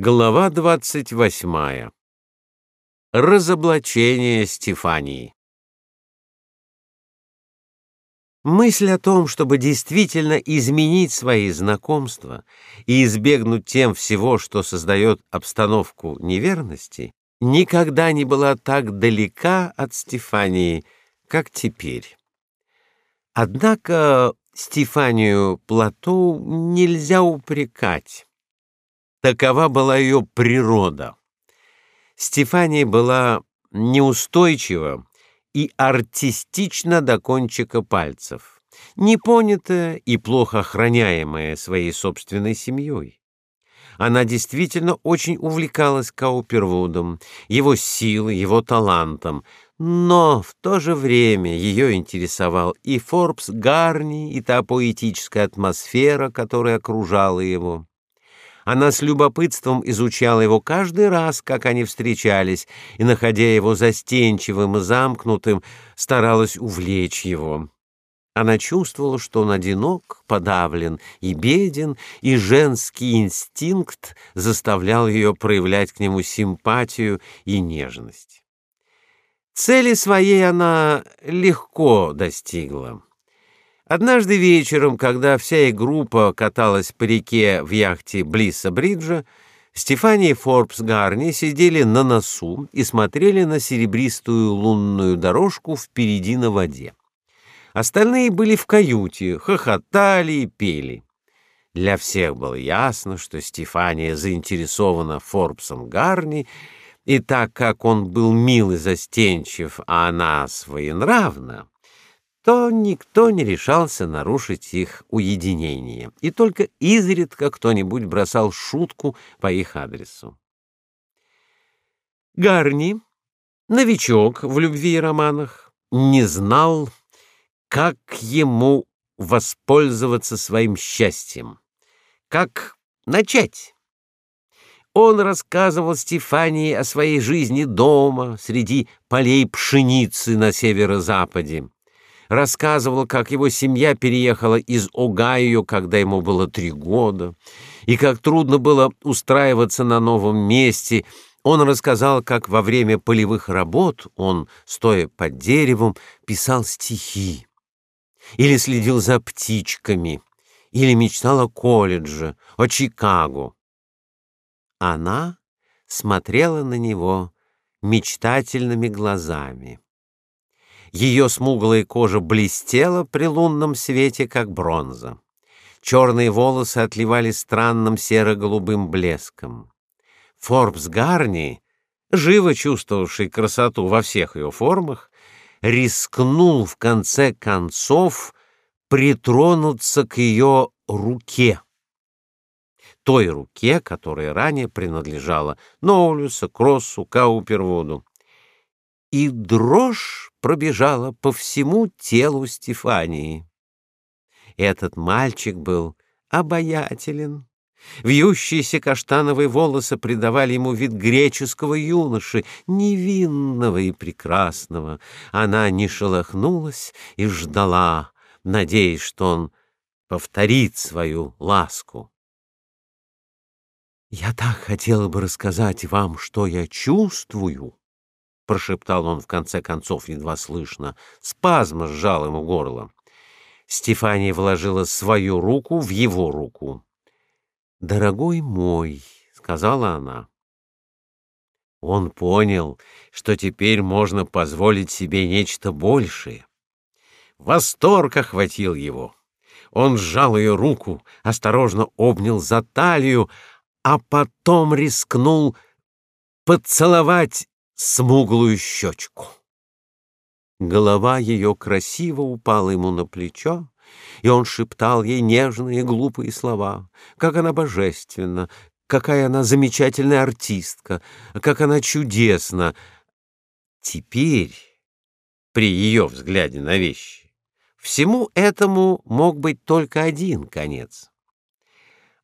Глава двадцать восьмая. Разоблачение Стефании. Мысль о том, чтобы действительно изменить свои знакомства и избегнуть тем всего, что создает обстановку неверности, никогда не была так далека от Стефании, как теперь. Однако Стефанию Платоу нельзя упрекать Такова была ее природа. Стефания была неустойчива и артистична до кончика пальцев, непонятая и плохо охраняемая своей собственной семьей. Она действительно очень увлекалась Каупервудом, его силой, его талантом, но в то же время ее интересовал и Форбс Гарни, и та поэтическая атмосфера, которая окружала его. Она с любопытством изучала его каждый раз, как они встречались, и, находя его застенчивым и замкнутым, старалась увлечь его. Она чувствовала, что он одинок, подавлен и беден, и женский инстинкт заставлял ее проявлять к нему симпатию и нежность. Цели своей она легко достигла. Однажды вечером, когда вся их группа каталась по реке в яхте Блисса-Бриджа, Стефания и Форбс Гарни сидели на носу и смотрели на серебристую лунную дорожку впереди на воде. Остальные были в каюте, хохотали и пели. Для всех было ясно, что Стефания заинтересована Форбсом Гарни, и так как он был мил и застенчив, а она своенравна, то никто не решался нарушить их уединение, и только изредка кто-нибудь бросал шутку по их адресу. Гарни, новичок в любви и романах, не знал, как ему воспользоваться своим счастьем, как начать. Он рассказывал Стефании о своей жизни дома среди полей пшеницы на северо-западе рассказывал, как его семья переехала из Огайо, когда ему было три года, и как трудно было устраиваться на новом месте. Он рассказал, как во время полевых работ он, стоя под деревом, писал стихи, или следил за птичками, или мечтал о колледже, о Чикаго. Она смотрела на него мечтательными глазами. Ее смуглая кожа блестела при лунном свете, как бронза. Черные волосы отливали странным серо-голубым блеском. Форбс Гарни, живо чувствовавший красоту во всех ее формах, рискнул в конце концов притронуться к ее руке. Той руке, которая ранее принадлежала Ноулюсу, Кроссу, Каупервуду и дрожь пробежала по всему телу Стефании. Этот мальчик был обаятелен. Вьющиеся каштановые волосы придавали ему вид греческого юноши, невинного и прекрасного. Она не шелохнулась и ждала, надеясь, что он повторит свою ласку. «Я так хотела бы рассказать вам, что я чувствую», прошептал он в конце концов едва слышно. Спазм сжал ему горло. Стефания вложила свою руку в его руку. "Дорогой мой", сказала она. Он понял, что теперь можно позволить себе нечто большее. Восторг охватил его. Он сжал ее руку, осторожно обнял за талию, а потом рискнул поцеловать смуглую щечку. Голова ее красиво упала ему на плечо, и он шептал ей нежные глупые слова, как она божественна, какая она замечательная артистка, как она чудесна. Теперь, при ее взгляде на вещи, всему этому мог быть только один конец.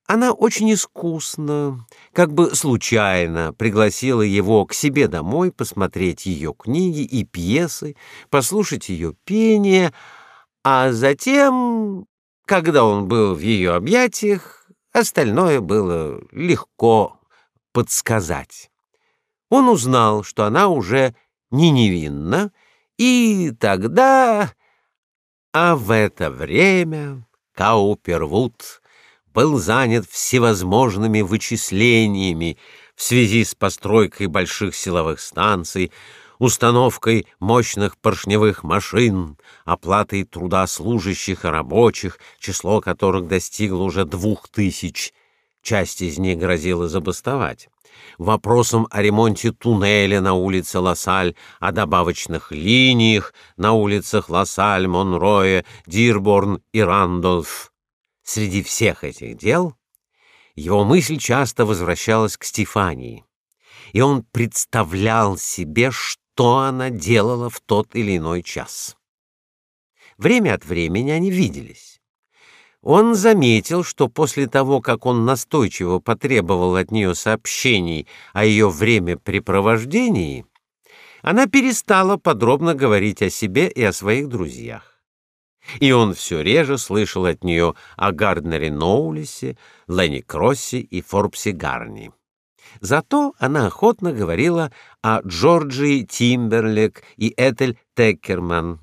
Она очень искусно, как бы случайно, пригласила его к себе домой посмотреть ее книги и пьесы, послушать ее пение, а затем, когда он был в ее объятиях, остальное было легко подсказать. Он узнал, что она уже не невинна, и тогда... А в это время Каупервуд был занят всевозможными вычислениями в связи с постройкой больших силовых станций, установкой мощных поршневых машин, оплатой труда служащих и рабочих, число которых достигло уже двух тысяч. Часть из них грозила забастовать. Вопросом о ремонте туннеля на улице Лассаль, о добавочных линиях на улицах Лассаль, Монроя, Дирборн и Рандольф. Среди всех этих дел его мысль часто возвращалась к Стефании, и он представлял себе, что она делала в тот или иной час. Время от времени они виделись. Он заметил, что после того, как он настойчиво потребовал от нее сообщений о ее времяпрепровождении, она перестала подробно говорить о себе и о своих друзьях. И он все реже слышал от нее о Гарднере Ноулисе, Ленни Кроссе и Форбсе Гарни. Зато она охотно говорила о Джорджии Тимберлек и Этель Теккерман.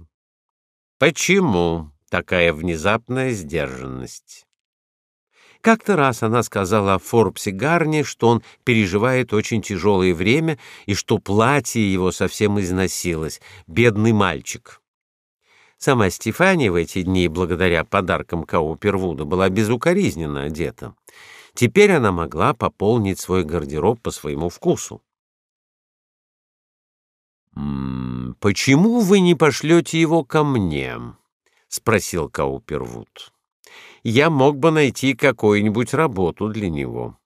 Почему? такая внезапная сдержанность. Как-то раз она сказала Форбсе Гарни, что он переживает очень тяжелое время и что платье его совсем износилось. Бедный мальчик. Сама Стефания в эти дни, благодаря подаркам Каупервуда, была безукоризненно одета. Теперь она могла пополнить свой гардероб по своему вкусу. «М -м, «Почему вы не пошлете его ко мне?» спросил Каупервуд. Я мог бы найти какую-нибудь работу для него.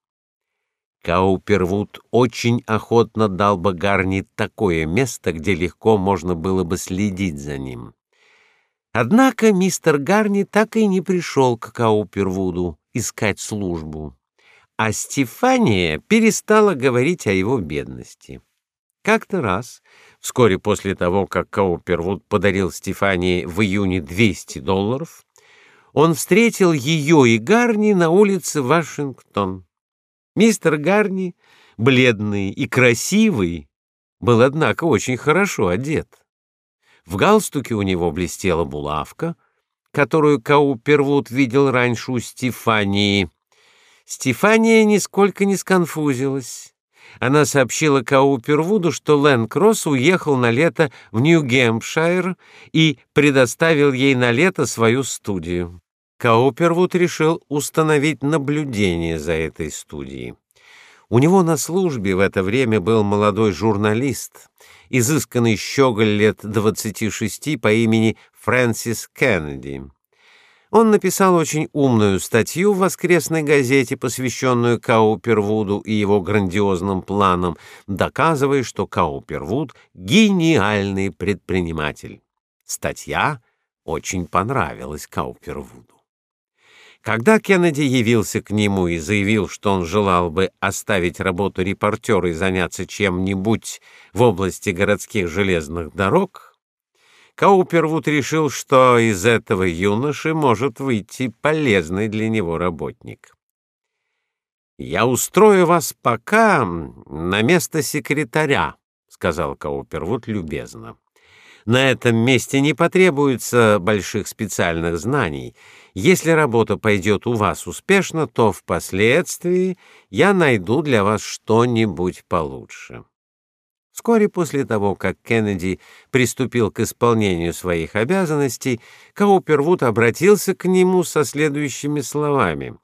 Каупервуд очень охотно дал бы Гарни такое место, где легко можно было бы следить за ним. Однако мистер Гарни так и не пришел к Каупервуду искать службу, а Стефания перестала говорить о его бедности. Как-то раз Вскоре после того, как Каупервуд подарил Стефании в июне 200 долларов, он встретил ее и Гарни на улице Вашингтон. Мистер Гарни, бледный и красивый, был однако очень хорошо одет. В галстуке у него блестела булавка, которую Каупервуд видел раньше у Стефании. Стефания нисколько не сконфузилась она сообщила Каупервуду, что Лэн Кросс уехал на лето в Нью-Гэмпшир и предоставил ей на лето свою студию. Каупервуд решил установить наблюдение за этой студией. У него на службе в это время был молодой журналист, изысканный щеголь лет 26 по имени Фрэнсис Кеннеди. Он написал очень умную статью в воскресной газете, посвященную Каупервуду и его грандиозным планам, доказывая, что Каупервуд гениальный предприниматель. Статья очень понравилась Каупервуду. Когда Кеннеди явился к нему и заявил, что он желал бы оставить работу репортера и заняться чем-нибудь в области городских железных дорог, Каупервуд решил, что из этого юноши может выйти полезный для него работник. «Я устрою вас пока на место секретаря», — сказал Каупервуд любезно. «На этом месте не потребуется больших специальных знаний. Если работа пойдет у вас успешно, то впоследствии я найду для вас что-нибудь получше». Вскоре после того, как Кеннеди приступил к исполнению своих обязанностей, Каупервуд обратился к нему со следующими словами: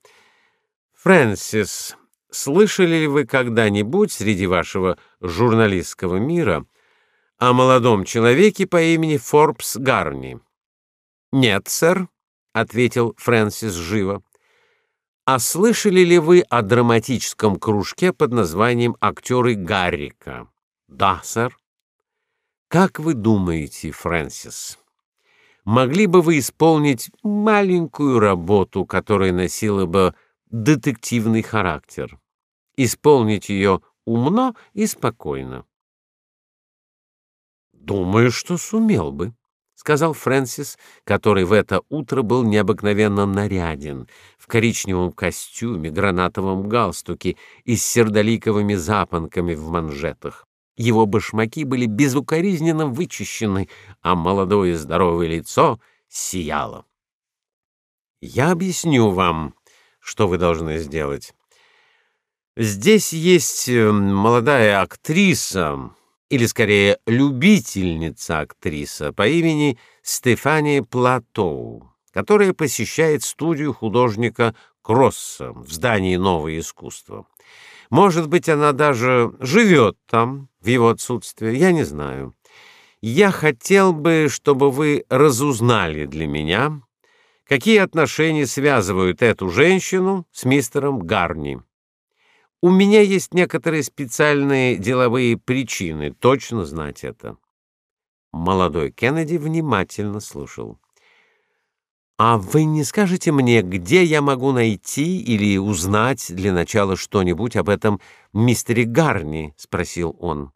"Фрэнсис, слышали ли вы когда-нибудь среди вашего журналистского мира о молодом человеке по имени Форбс Гарни?" "Нет, сэр", ответил Фрэнсис живо. "А слышали ли вы о драматическом кружке под названием Актеры Гаррика?" Да, сэр. Как вы думаете, Фрэнсис, могли бы вы исполнить маленькую работу, которая носила бы детективный характер? Исполнить ее умно и спокойно. Думаю, что сумел бы, сказал Фрэнсис, который в это утро был необыкновенно наряден, в коричневом костюме, гранатовом галстуке и с сердоликовыми запонками в манжетах. Его башмаки были безукоризненно вычищены, а молодое здоровое лицо сияло. Я объясню вам, что вы должны сделать. Здесь есть э, молодая актриса, или скорее любительница-актриса по имени Стефания Платоу, которая посещает студию художника Кросса в здании Новое искусство. Может быть, она даже живет там в его отсутствие, я не знаю. Я хотел бы, чтобы вы разузнали для меня, какие отношения связывают эту женщину с мистером Гарни. У меня есть некоторые специальные деловые причины точно знать это. Молодой Кеннеди внимательно слушал. А вы не скажете мне, где я могу найти или узнать для начала что-нибудь об этом мистере Гарни, спросил он.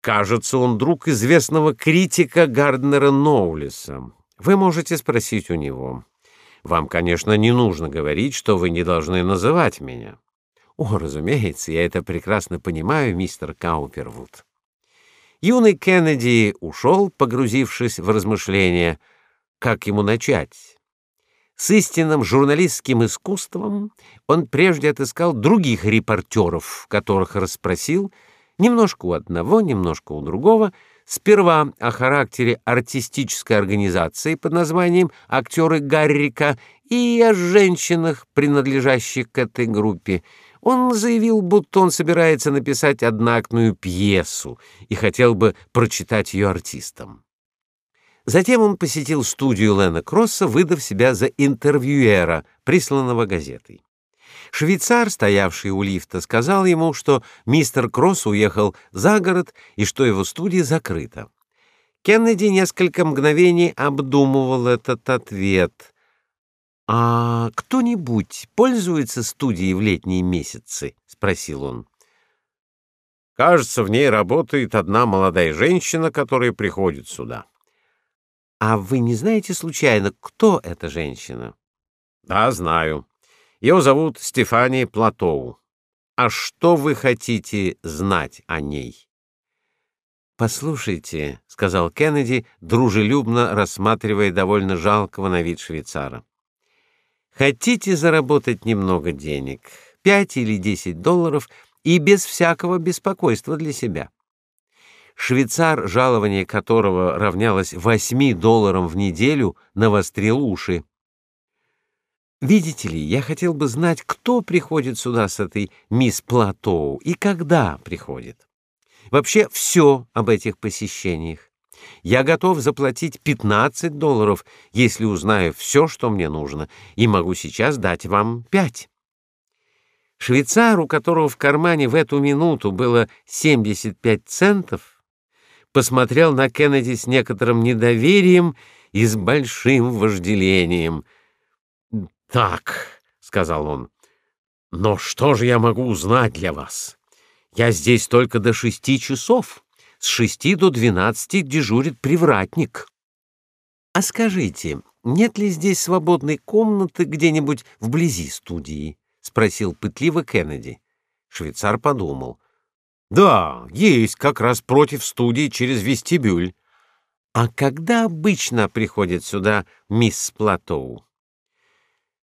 Кажется, он друг известного критика Гарднера Ноулиса. Вы можете спросить у него. Вам, конечно, не нужно говорить, что вы не должны называть меня. О, разумеется, я это прекрасно понимаю, мистер Каупервуд. Юный Кеннеди ушел, погрузившись в размышления, как ему начать. С истинным журналистским искусством он прежде отыскал других репортеров, которых расспросил немножко у одного, немножко у другого, Сперва о характере артистической организации под названием «Актеры Гаррика» и о женщинах, принадлежащих к этой группе. Он заявил, будто он собирается написать одноактную пьесу и хотел бы прочитать ее артистам. Затем он посетил студию Лена Кросса, выдав себя за интервьюера, присланного газетой. Швейцар, стоявший у лифта, сказал ему, что мистер Кросс уехал за город и что его студия закрыта. Кеннеди несколько мгновений обдумывал этот ответ. А кто-нибудь пользуется студией в летние месяцы, спросил он. Кажется, в ней работает одна молодая женщина, которая приходит сюда. А вы не знаете случайно, кто эта женщина? Да, знаю. Ее зовут Стефания Платоу. А что вы хотите знать о ней? Послушайте, сказал Кеннеди, дружелюбно рассматривая довольно жалкого на вид швейцара. Хотите заработать немного денег, пять или десять долларов и без всякого беспокойства для себя. Швейцар, жалование которого равнялось восьми долларам в неделю, навострил уши. Видите ли, я хотел бы знать, кто приходит сюда с этой мисс Платоу и когда приходит. Вообще все об этих посещениях. Я готов заплатить 15 долларов, если узнаю все, что мне нужно, и могу сейчас дать вам пять. Швейцар, у которого в кармане в эту минуту было 75 центов, посмотрел на Кеннеди с некоторым недоверием и с большим вожделением — так, сказал он. Но что же я могу узнать для вас? Я здесь только до шести часов. С шести до двенадцати дежурит привратник. А скажите, нет ли здесь свободной комнаты где-нибудь вблизи студии? спросил пытливо Кеннеди. Швейцар подумал. Да, есть как раз против студии через вестибюль. А когда обычно приходит сюда мисс Платоу?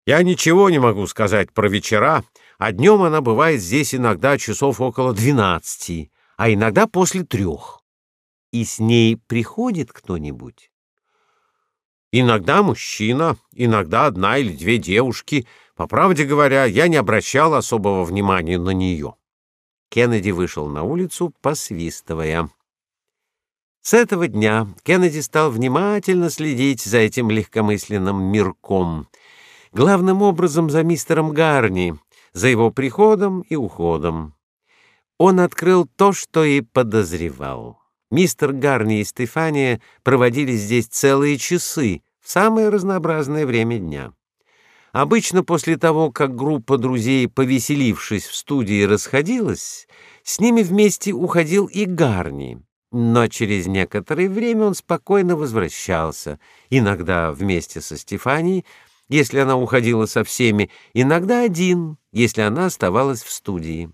Я ничего не могу сказать про вечера, а днем она бывает здесь иногда часов около двенадцати, а иногда после трех. И с ней приходит кто-нибудь? Иногда мужчина, иногда одна или две девушки. По правде говоря, я не обращал особого внимания на нее. Кеннеди вышел на улицу, посвистывая. С этого дня Кеннеди стал внимательно следить за этим легкомысленным мирком — главным образом за мистером Гарни, за его приходом и уходом. Он открыл то, что и подозревал. Мистер Гарни и Стефания проводили здесь целые часы в самое разнообразное время дня. Обычно после того, как группа друзей, повеселившись в студии, расходилась, с ними вместе уходил и Гарни. Но через некоторое время он спокойно возвращался, иногда вместе со Стефанией, если она уходила со всеми, иногда один, если она оставалась в студии.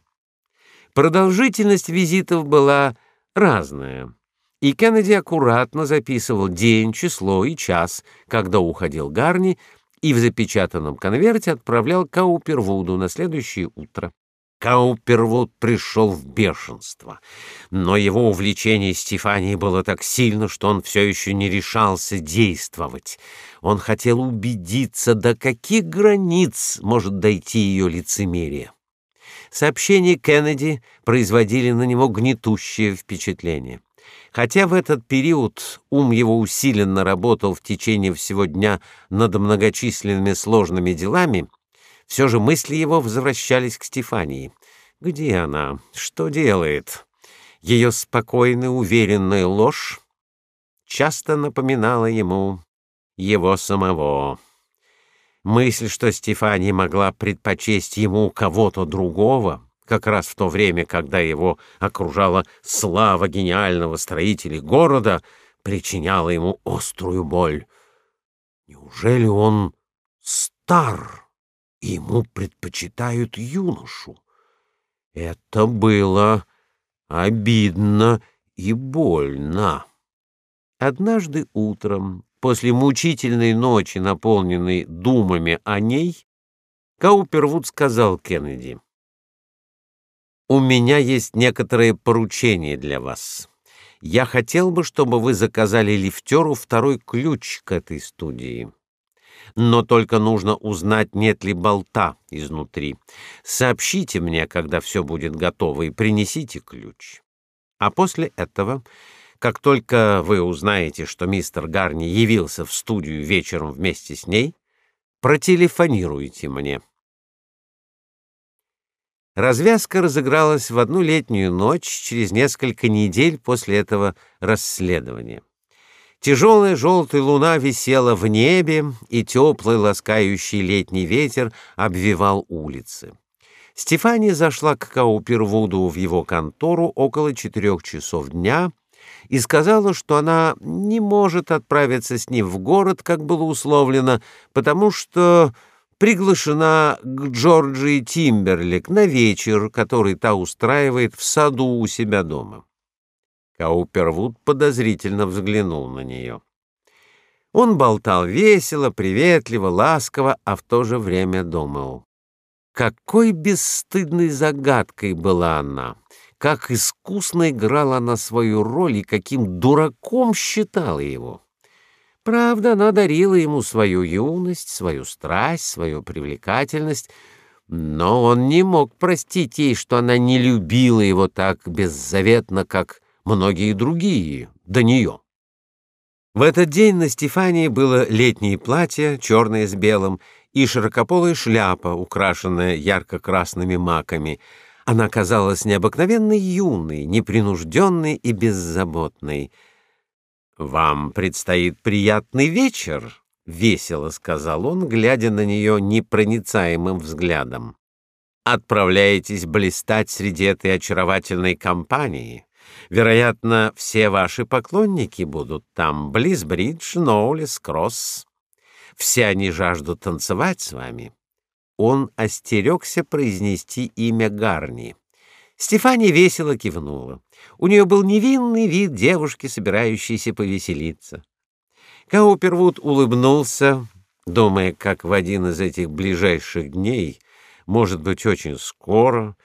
Продолжительность визитов была разная, и Кеннеди аккуратно записывал день, число и час, когда уходил Гарни, и в запечатанном конверте отправлял Каупервуду на следующее утро. Каупервуд пришел в бешенство, но его увлечение Стефанией было так сильно, что он все еще не решался действовать. Он хотел убедиться, до каких границ может дойти ее лицемерие. Сообщения Кеннеди производили на него гнетущее впечатление. Хотя в этот период ум его усиленно работал в течение всего дня над многочисленными сложными делами, все же мысли его возвращались к Стефании. Где она? Что делает? Ее спокойная, уверенная ложь часто напоминала ему его самого. Мысль, что Стефания могла предпочесть ему кого-то другого, как раз в то время, когда его окружала слава гениального строителя города, причиняла ему острую боль. Неужели он стар, ему предпочитают юношу? Это было обидно и больно. Однажды утром, после мучительной ночи, наполненной думами о ней, Каупервуд сказал Кеннеди: у меня есть некоторые поручения для вас. Я хотел бы, чтобы вы заказали лифтеру второй ключ к этой студии. Но только нужно узнать, нет ли болта изнутри. Сообщите мне, когда все будет готово, и принесите ключ. А после этого, как только вы узнаете, что мистер Гарни явился в студию вечером вместе с ней, протелефонируйте мне. Развязка разыгралась в одну летнюю ночь через несколько недель после этого расследования. Тяжелая желтая луна висела в небе, и теплый ласкающий летний ветер обвивал улицы. Стефания зашла к Каупервуду в его контору около четырех часов дня и сказала, что она не может отправиться с ним в город, как было условлено, потому что приглашена к Джорджии Тимберлик на вечер, который та устраивает в саду у себя дома. Каупервуд подозрительно взглянул на нее. Он болтал весело, приветливо, ласково, а в то же время думал: какой бесстыдной загадкой была она, как искусно играла она свою роль и каким дураком считала его. Правда, она дарила ему свою юность, свою страсть, свою привлекательность, но он не мог простить ей, что она не любила его так беззаветно, как многие другие до нее. В этот день на Стефании было летнее платье, черное с белым, и широкополая шляпа, украшенная ярко-красными маками. Она казалась необыкновенно юной, непринужденной и беззаботной — вам предстоит приятный вечер, весело сказал он, глядя на нее непроницаемым взглядом. Отправляетесь блистать среди этой очаровательной компании. Вероятно, все ваши поклонники будут там, близ Бридж, Ноулис, Кросс. Все они жаждут танцевать с вами. Он остерегся произнести имя Гарни. Стефания весело кивнула. У нее был невинный вид девушки, собирающейся повеселиться. Каупервуд улыбнулся, думая, как в один из этих ближайших дней, может быть, очень скоро,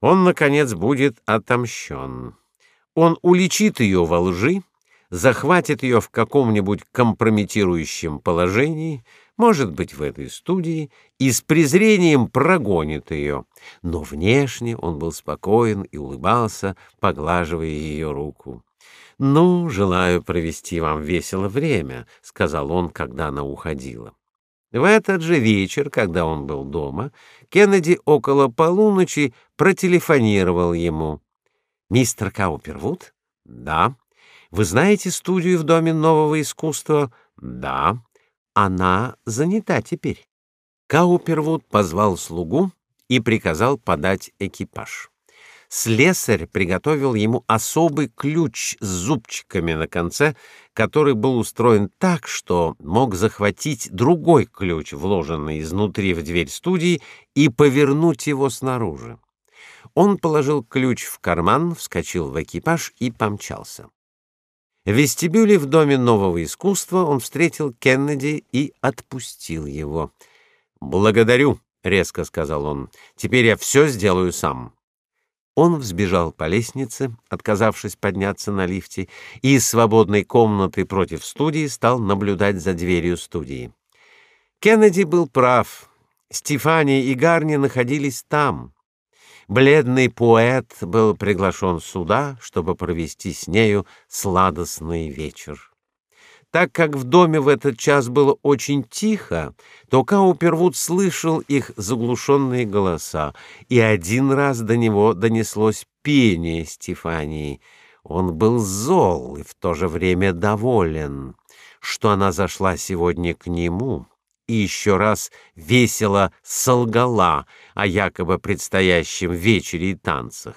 он наконец будет отомщен. Он уличит ее во лжи, захватит ее в каком-нибудь компрометирующем положении, может быть, в этой студии, и с презрением прогонит ее. Но внешне он был спокоен и улыбался, поглаживая ее руку. «Ну, желаю провести вам весело время», — сказал он, когда она уходила. В этот же вечер, когда он был дома, Кеннеди около полуночи протелефонировал ему. «Мистер Каупервуд?» «Да». «Вы знаете студию в Доме нового искусства?» «Да». Она занята теперь. Каупервуд позвал слугу и приказал подать экипаж. Слесарь приготовил ему особый ключ с зубчиками на конце, который был устроен так, что мог захватить другой ключ, вложенный изнутри в дверь студии, и повернуть его снаружи. Он положил ключ в карман, вскочил в экипаж и помчался. В вестибюле в доме нового искусства он встретил Кеннеди и отпустил его. "Благодарю", резко сказал он. "Теперь я все сделаю сам". Он взбежал по лестнице, отказавшись подняться на лифте, и из свободной комнаты против студии стал наблюдать за дверью студии. Кеннеди был прав. Стефани и Гарни находились там. Бледный поэт был приглашен сюда, чтобы провести с нею сладостный вечер. Так как в доме в этот час было очень тихо, то Каупервуд слышал их заглушенные голоса, и один раз до него донеслось пение Стефании. Он был зол и в то же время доволен, что она зашла сегодня к нему и еще раз весело солгала о якобы предстоящем вечере и танцах.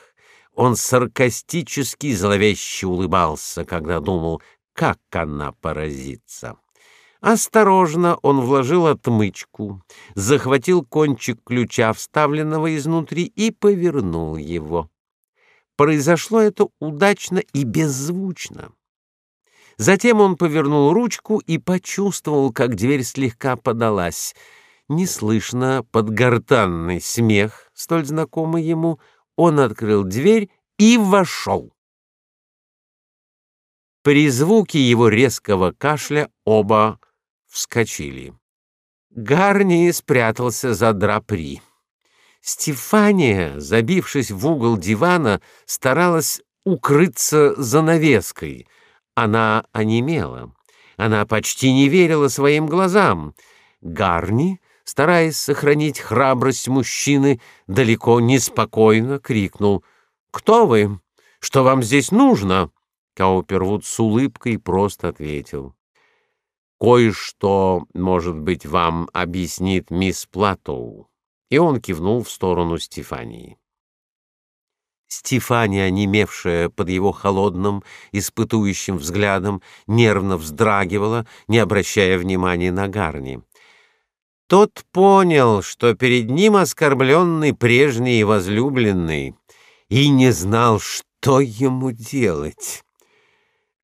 Он саркастически зловеще улыбался, когда думал, как она поразится. Осторожно он вложил отмычку, захватил кончик ключа, вставленного изнутри, и повернул его. Произошло это удачно и беззвучно. Затем он повернул ручку и почувствовал, как дверь слегка подалась. Неслышно под гортанный смех, столь знакомый ему, он открыл дверь и вошел. При звуке его резкого кашля оба вскочили. Гарни спрятался за драпри. Стефания, забившись в угол дивана, старалась укрыться занавеской — она онемела. Она почти не верила своим глазам. Гарни, стараясь сохранить храбрость мужчины, далеко неспокойно крикнул: "Кто вы? Что вам здесь нужно?" Каупервуд с улыбкой просто ответил: "Кое-что, может быть, вам объяснит мисс Платоу". И он кивнул в сторону Стефании. Стефания, онемевшая под его холодным, испытующим взглядом, нервно вздрагивала, не обращая внимания на Гарни. Тот понял, что перед ним оскорбленный прежний и возлюбленный, и не знал, что ему делать.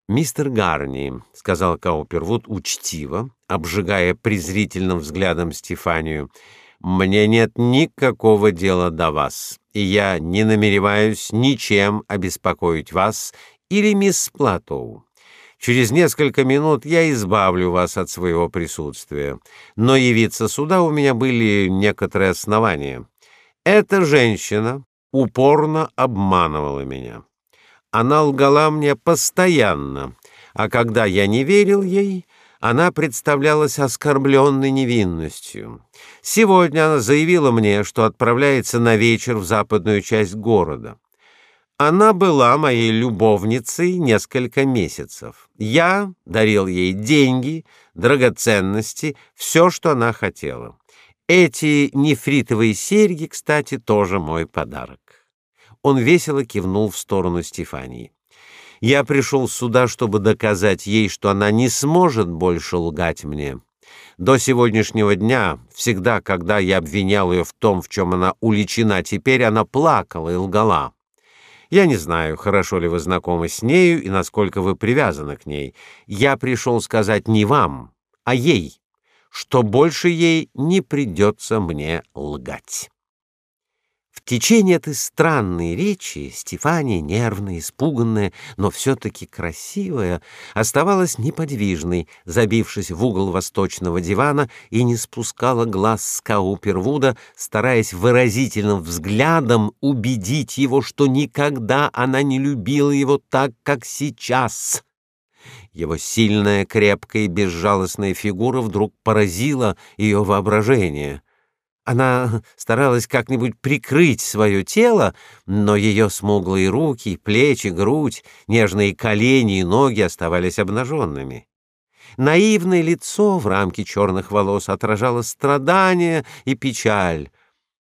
«Мистер Гарни», — сказал Каупервуд учтиво, обжигая презрительным взглядом Стефанию, — мне нет никакого дела до вас, и я не намереваюсь ничем обеспокоить вас или мисс Платоу. Через несколько минут я избавлю вас от своего присутствия, но явиться сюда у меня были некоторые основания. Эта женщина упорно обманывала меня. Она лгала мне постоянно, а когда я не верил ей, она представлялась оскорбленной невинностью. Сегодня она заявила мне, что отправляется на вечер в западную часть города. Она была моей любовницей несколько месяцев. Я дарил ей деньги, драгоценности, все, что она хотела. Эти нефритовые серьги, кстати, тоже мой подарок. Он весело кивнул в сторону Стефании. Я пришел сюда, чтобы доказать ей, что она не сможет больше лгать мне. До сегодняшнего дня, всегда, когда я обвинял ее в том, в чем она уличена, теперь она плакала и лгала. Я не знаю, хорошо ли вы знакомы с нею и насколько вы привязаны к ней. Я пришел сказать не вам, а ей, что больше ей не придется мне лгать. Течение этой странной речи Стефания, нервная, испуганная, но все таки красивая, оставалась неподвижной, забившись в угол восточного дивана и не спускала глаз с Каупервуда, стараясь выразительным взглядом убедить его, что никогда она не любила его так, как сейчас. Его сильная, крепкая и безжалостная фигура вдруг поразила ее воображение. Она старалась как-нибудь прикрыть свое тело, но ее смуглые руки, плечи, грудь, нежные колени и ноги оставались обнаженными. Наивное лицо в рамке черных волос отражало страдание и печаль.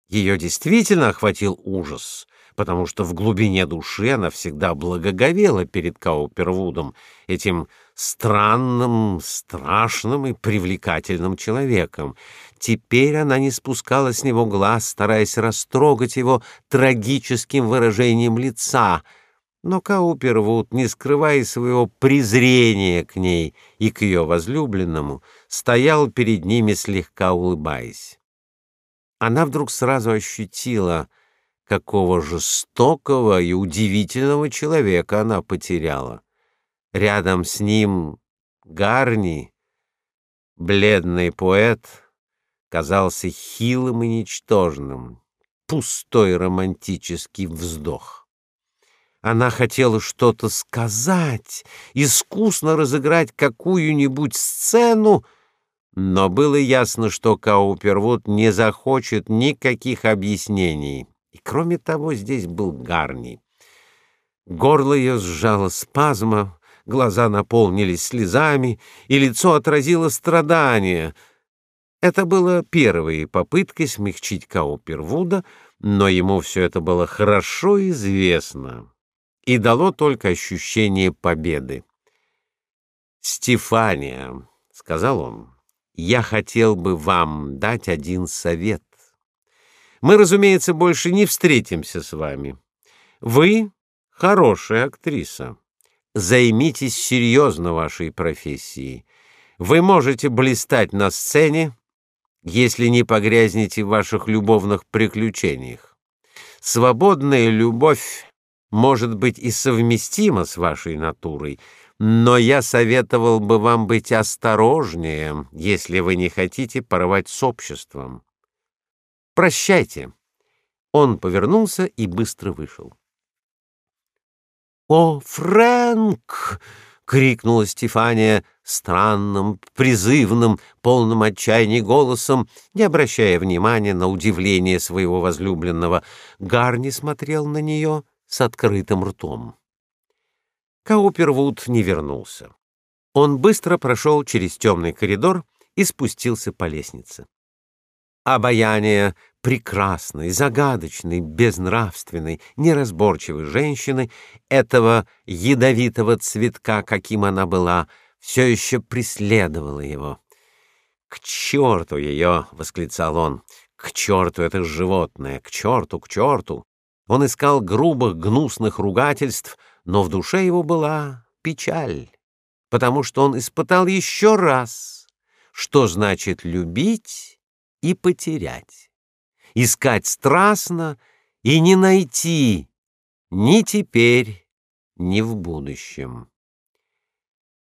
Ее действительно охватил ужас. Потому что в глубине души она всегда благоговела перед Каупервудом, этим странным, страшным и привлекательным человеком. Теперь она не спускала с него глаз, стараясь растрогать его трагическим выражением лица. Но Каупервуд, не скрывая своего презрения к ней и к ее возлюбленному, стоял перед ними слегка улыбаясь. Она вдруг сразу ощутила, какого жестокого и удивительного человека она потеряла. Рядом с ним Гарни, бледный поэт, казался хилым и ничтожным, пустой романтический вздох. Она хотела что-то сказать, искусно разыграть какую-нибудь сцену, но было ясно, что Каупервуд не захочет никаких объяснений. И кроме того, здесь был Гарни. Горло ее сжало спазма, глаза наполнились слезами, и лицо отразило страдание. Это было первой попыткой смягчить Каупервуда, но ему все это было хорошо известно и дало только ощущение победы. «Стефания», — сказал он, — «я хотел бы вам дать один совет». Мы, разумеется, больше не встретимся с вами. Вы хорошая актриса. Займитесь серьезно вашей профессией. Вы можете блистать на сцене, если не погрязнете в ваших любовных приключениях. Свободная любовь может быть и совместима с вашей натурой, но я советовал бы вам быть осторожнее, если вы не хотите порвать с обществом. Прощайте. Он повернулся и быстро вышел. О, Фрэнк! крикнула Стефания странным, призывным, полным отчаяния голосом, не обращая внимания на удивление своего возлюбленного. Гарни смотрел на нее с открытым ртом. Каупервуд не вернулся. Он быстро прошел через темный коридор и спустился по лестнице обаяние прекрасной, загадочной, безнравственной, неразборчивой женщины, этого ядовитого цветка, каким она была, все еще преследовало его. «К черту ее!» — восклицал он. «К черту это животное! К черту, к черту!» Он искал грубых, гнусных ругательств, но в душе его была печаль, потому что он испытал еще раз, что значит любить и потерять, искать страстно и не найти ни теперь, ни в будущем.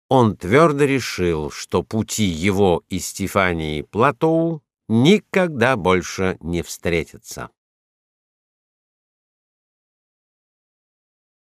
Он твердо решил, что пути его и Стефании Платоу никогда больше не встретятся.